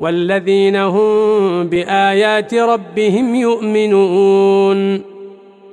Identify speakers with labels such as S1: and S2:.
S1: والذين هم بآيات ربهم يؤمنون